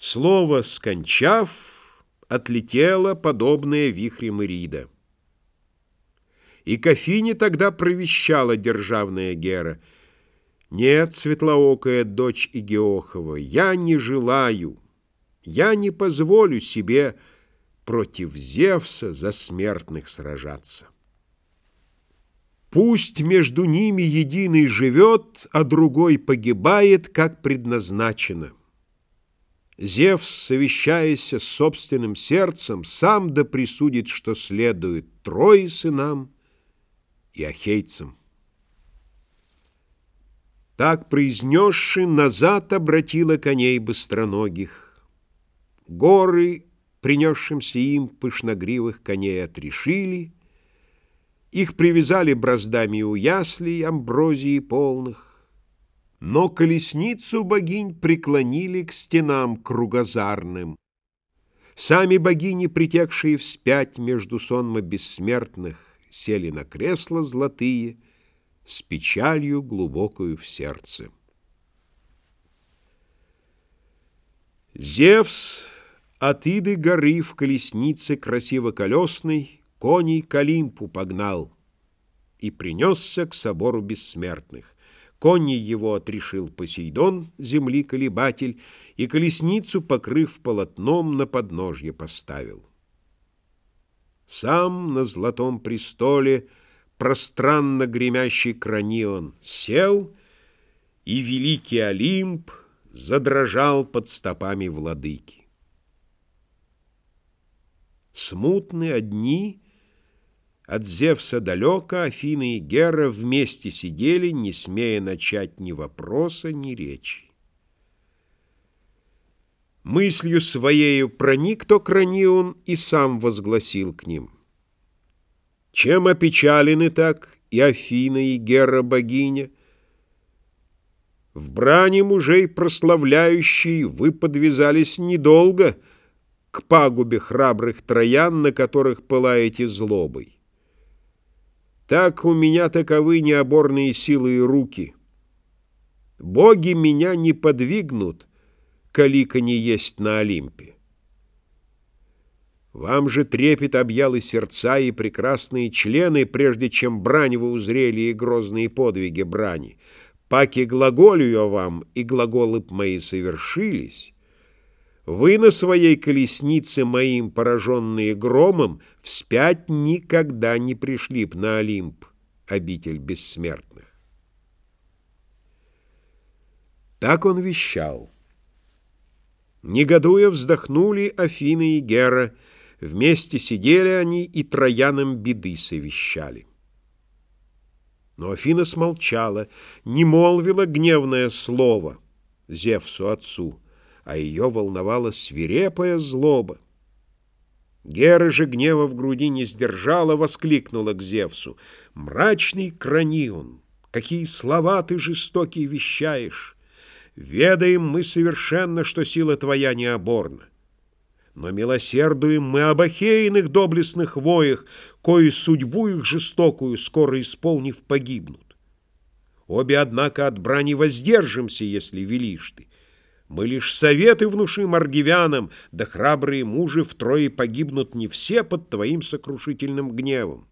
Слово «скончав» отлетело, подобное вихрем Ирида. И Кофине тогда провещала державная Гера. «Нет, светлоокая дочь Игеохова, я не желаю, я не позволю себе против Зевса за смертных сражаться. Пусть между ними единый живет, а другой погибает, как предназначено. Зевс, совещаясь с собственным сердцем, сам да присудит, что следует трое сынам и ахейцам. Так произнесши, назад обратила коней быстроногих. Горы, принесшимся им пышногривых коней, отрешили, их привязали браздами у яслей амброзии полных, но колесницу богинь преклонили к стенам кругозарным. Сами богини, притекшие вспять между сонма бессмертных, сели на кресла золотые с печалью глубокую в сердце. Зевс от Иды горы в колеснице красиво-колесной коней к Олимпу погнал и принесся к собору бессмертных. Коней его отрешил Посейдон, земли колебатель, и колесницу, покрыв полотном, на подножье поставил. Сам на золотом престоле пространно гремящий кранион сел, и великий Олимп задрожал под стопами владыки. Смутны одни — от Зевса далеко Афины и Гера вместе сидели, не смея начать ни вопроса, ни речи. Мыслью своею проник то Кранион и сам возгласил к ним. Чем опечалены так и Афина, и Гера богиня? В брани мужей прославляющий вы подвязались недолго к пагубе храбрых троян, на которых пылаете злобой. Так у меня таковы необорные силы и руки. Боги меня не подвигнут, калика не есть на Олимпе. Вам же трепет объял и сердца, и прекрасные члены, прежде чем брань вы узрели и грозные подвиги брани. Паки глаголю я вам, и глаголы б мои совершились, вы на своей колеснице моим, пораженные громом, вспять никогда не пришли б на Олимп, обитель бессмертных. Так он вещал. Негодуя вздохнули Афины и Гера, вместе сидели они и троянам беды совещали. Но Афина смолчала, не молвила гневное слово Зевсу отцу, а ее волновала свирепая злоба. Гера же гнева в груди не сдержала, воскликнула к Зевсу. «Мрачный кранион, какие слова ты жестокие вещаешь! Ведаем мы совершенно, что сила твоя необорна. Но милосердуем мы об ахейных доблестных воях, кои судьбу их жестокую, скоро исполнив, погибнут. Обе, однако, от брани воздержимся, если велишь ты. Мы лишь советы внушим аргивянам, да храбрые мужи втрое погибнут не все под твоим сокрушительным гневом.